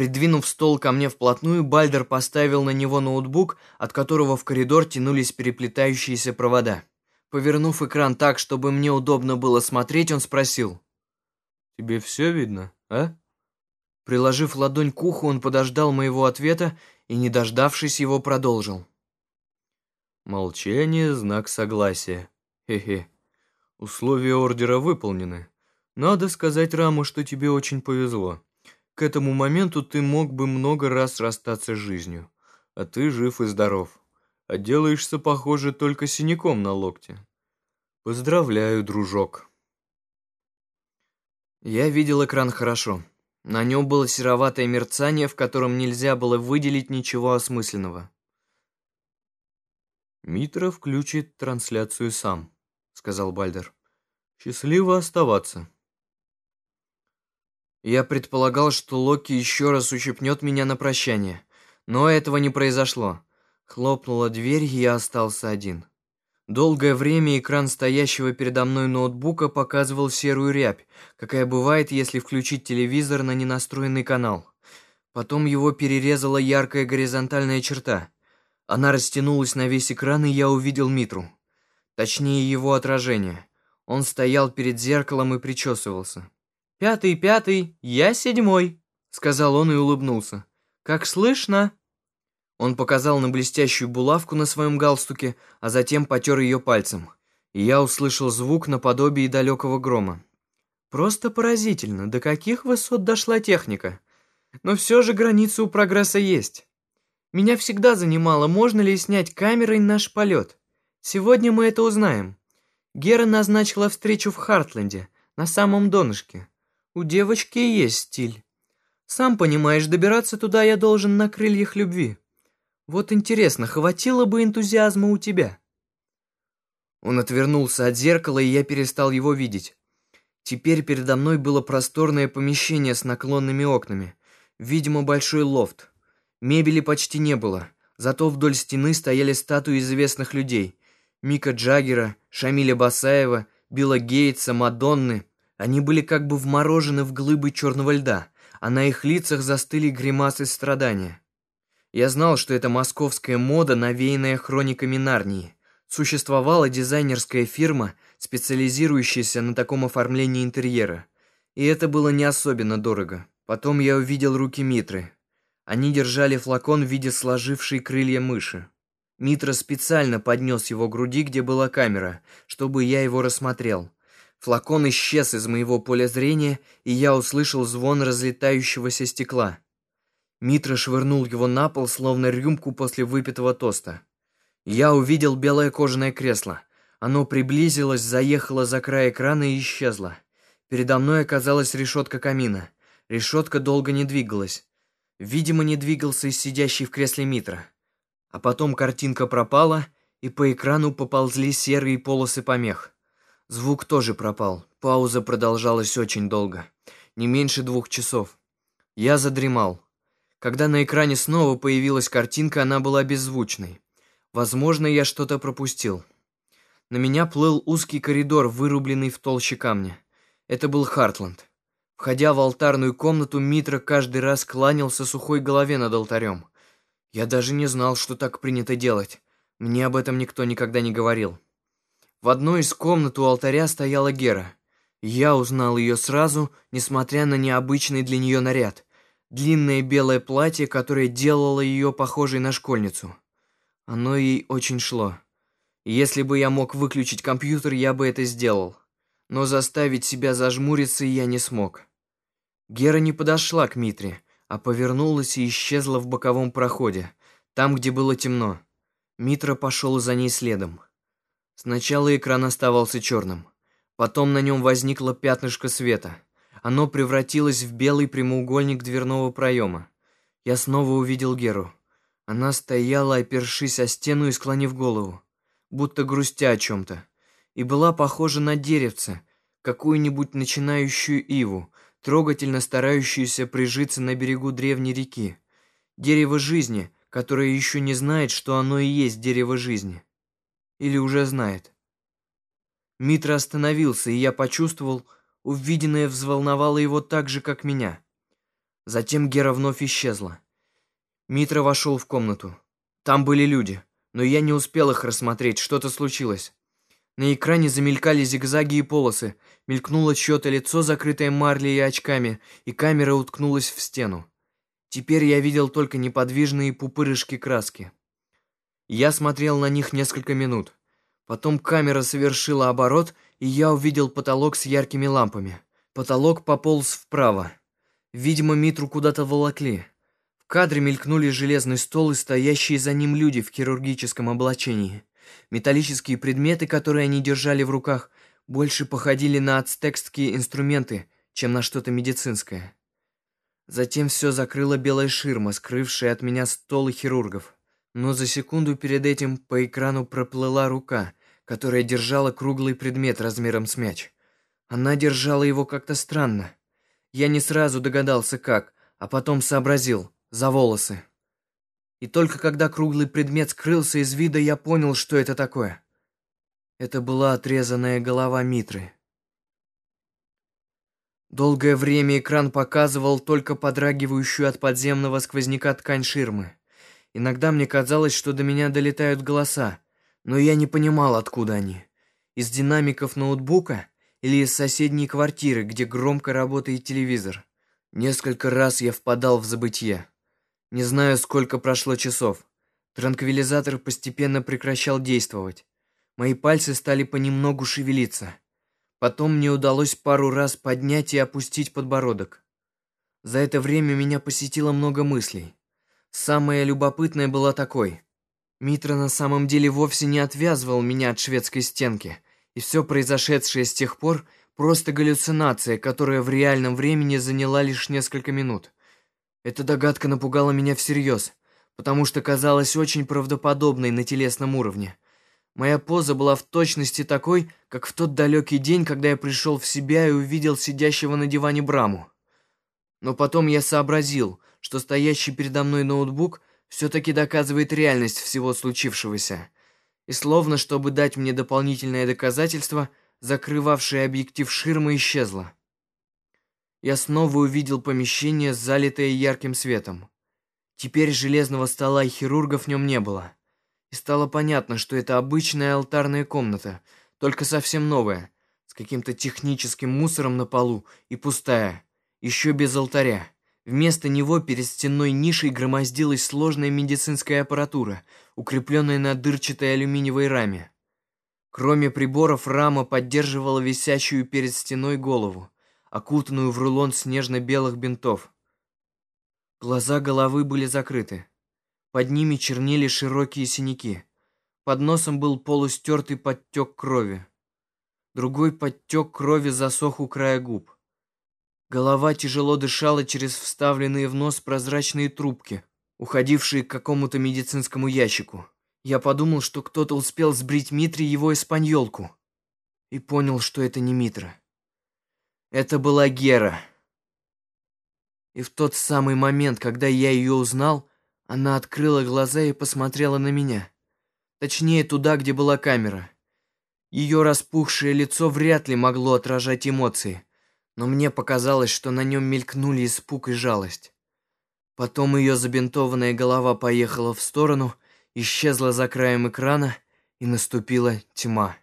Придвинув стол ко мне вплотную, Бальдер поставил на него ноутбук, от которого в коридор тянулись переплетающиеся провода. Повернув экран так, чтобы мне удобно было смотреть, он спросил. «Тебе все видно, а?» Приложив ладонь к уху, он подождал моего ответа и, не дождавшись его, продолжил. «Молчание — знак согласия. Хе-хе. Условия ордера выполнены. Надо сказать Раму, что тебе очень повезло. К этому моменту ты мог бы много раз расстаться с жизнью. А ты жив и здоров. Отделаешься, похоже, только синяком на локте. Поздравляю, дружок. Я видел экран хорошо. На нем было сероватое мерцание, в котором нельзя было выделить ничего осмысленного. «Митра включит трансляцию сам», — сказал Бальдер. «Счастливо оставаться». Я предполагал, что Локи еще раз ущипнет меня на прощание, но этого не произошло. Хлопнула дверь, и я остался один. Долгое время экран стоящего передо мной ноутбука показывал серую рябь, какая бывает, если включить телевизор на ненастроенный канал. Потом его перерезала яркая горизонтальная черта. Она растянулась на весь экран, и я увидел Митру. Точнее, его отражение. Он стоял перед зеркалом и причесывался. «Пятый, пятый, я седьмой», — сказал он и улыбнулся. «Как слышно?» Он показал на блестящую булавку на своем галстуке, а затем потер ее пальцем. И я услышал звук наподобие далекого грома. Просто поразительно, до каких высот дошла техника. Но все же граница у прогресса есть. Меня всегда занимало, можно ли снять камерой наш полет. Сегодня мы это узнаем. Гера назначила встречу в Хартленде, на самом донышке. У девочки есть стиль. Сам понимаешь, добираться туда я должен на крыльях любви. Вот интересно, хватило бы энтузиазма у тебя?» Он отвернулся от зеркала, и я перестал его видеть. Теперь передо мной было просторное помещение с наклонными окнами. Видимо, большой лофт. Мебели почти не было, зато вдоль стены стояли статуи известных людей. Мика Джаггера, Шамиля Басаева, Билла Гейтса, Мадонны, они были как бы вморожены в глыбы черного льда, а на их лицах застыли гримасы страдания. Я знал, что это московская мода, навеянная хрониками Нарнии. Существовала дизайнерская фирма, специализирующаяся на таком оформлении интерьера. И это было не особенно дорого. Потом я увидел руки Митры. Они держали флакон в виде сложившей крылья мыши. Митра специально поднес его груди, где была камера, чтобы я его рассмотрел. Флакон исчез из моего поля зрения, и я услышал звон разлетающегося стекла. Митра швырнул его на пол, словно рюмку после выпитого тоста. Я увидел белое кожаное кресло. Оно приблизилось, заехало за край экрана и исчезло. Передо мной оказалась решетка камина. Решетка долго не двигалась. Видимо, не двигался и сидящий в кресле Митра. А потом картинка пропала, и по экрану поползли серые полосы помех. Звук тоже пропал. Пауза продолжалась очень долго. Не меньше двух часов. Я задремал. Когда на экране снова появилась картинка, она была беззвучной. Возможно, я что-то пропустил. На меня плыл узкий коридор, вырубленный в толще камня. Это был Хартланд. Входя в алтарную комнату, Митра каждый раз кланялся сухой голове над алтарем. Я даже не знал, что так принято делать. Мне об этом никто никогда не говорил. В одной из комнат у алтаря стояла Гера. Я узнал ее сразу, несмотря на необычный для нее наряд. Длинное белое платье, которое делало ее похожей на школьницу. Оно ей очень шло. Если бы я мог выключить компьютер, я бы это сделал. Но заставить себя зажмуриться я не смог. Гера не подошла к Митре, а повернулась и исчезла в боковом проходе, там, где было темно. Митра пошел за ней следом. Сначала экран оставался черным. Потом на нем возникло пятнышко света. Оно превратилось в белый прямоугольник дверного проема. Я снова увидел Геру. Она стояла, опершись о стену и склонив голову, будто грустя о чем-то, и была похожа на деревце, какую-нибудь начинающую иву, трогательно старающуюся прижиться на берегу древней реки. Дерево жизни, которое еще не знает, что оно и есть дерево жизни. Или уже знает. Митра остановился, и я почувствовал, увиденное взволновало его так же, как меня. Затем Гера вновь исчезла. Митра вошел в комнату. Там были люди, но я не успел их рассмотреть, что-то случилось. На экране замелькали зигзаги и полосы, мелькнуло чье-то лицо, закрытое марлей и очками, и камера уткнулась в стену. Теперь я видел только неподвижные пупырышки краски. Я смотрел на них несколько минут. Потом камера совершила оборот, и я увидел потолок с яркими лампами. Потолок пополз вправо. Видимо, Митру куда-то волокли. В кадре мелькнули железный стол и стоящие за ним люди в хирургическом облачении. Металлические предметы, которые они держали в руках, больше походили на ацтекские инструменты, чем на что-то медицинское. Затем все закрыла белая ширма, скрывшая от меня стол и хирургов. Но за секунду перед этим по экрану проплыла рука, которая держала круглый предмет размером с мяч. Она держала его как-то странно. Я не сразу догадался как, а потом сообразил за волосы. И только когда круглый предмет скрылся из вида, я понял, что это такое. Это была отрезанная голова Митры. Долгое время экран показывал только подрагивающую от подземного сквозняка ткань ширмы. Иногда мне казалось, что до меня долетают голоса, но я не понимал, откуда они. Из динамиков ноутбука или из соседней квартиры, где громко работает телевизор. Несколько раз я впадал в забытье. Не знаю, сколько прошло часов. Транквилизатор постепенно прекращал действовать. Мои пальцы стали понемногу шевелиться. Потом мне удалось пару раз поднять и опустить подбородок. За это время меня посетило много мыслей. Самая любопытная была такой. Митра на самом деле вовсе не отвязывал меня от шведской стенки, и все произошедшее с тех пор просто галлюцинация, которая в реальном времени заняла лишь несколько минут. Эта догадка напугала меня всерьез, потому что казалась очень правдоподобной на телесном уровне. Моя поза была в точности такой, как в тот далекий день, когда я пришел в себя и увидел сидящего на диване Браму. Но потом я сообразил, что стоящий передо мной ноутбук все-таки доказывает реальность всего случившегося. И словно, чтобы дать мне дополнительное доказательство, закрывавшее объектив ширмы исчезла. Я снова увидел помещение, залитое ярким светом. Теперь железного стола и хирургов в нем не было и стало понятно, что это обычная алтарная комната, только совсем новая, с каким-то техническим мусором на полу и пустая, еще без алтаря. Вместо него перед стенной нишей громоздилась сложная медицинская аппаратура, укрепленная на дырчатой алюминиевой раме. Кроме приборов, рама поддерживала висящую перед стеной голову, окутанную в рулон снежно-белых бинтов. Глаза головы были закрыты. Под ними чернели широкие синяки. Под носом был полустертый подтек крови. Другой подтек крови засох у края губ. Голова тяжело дышала через вставленные в нос прозрачные трубки, уходившие к какому-то медицинскому ящику. Я подумал, что кто-то успел сбрить Митре его испаньолку. И понял, что это не Митра. Это была Гера. И в тот самый момент, когда я ее узнал, она открыла глаза и посмотрела на меня. Точнее, туда, где была камера. Ее распухшее лицо вряд ли могло отражать эмоции, но мне показалось, что на нем мелькнули испуг и жалость. Потом ее забинтованная голова поехала в сторону, исчезла за краем экрана, и наступила тьма.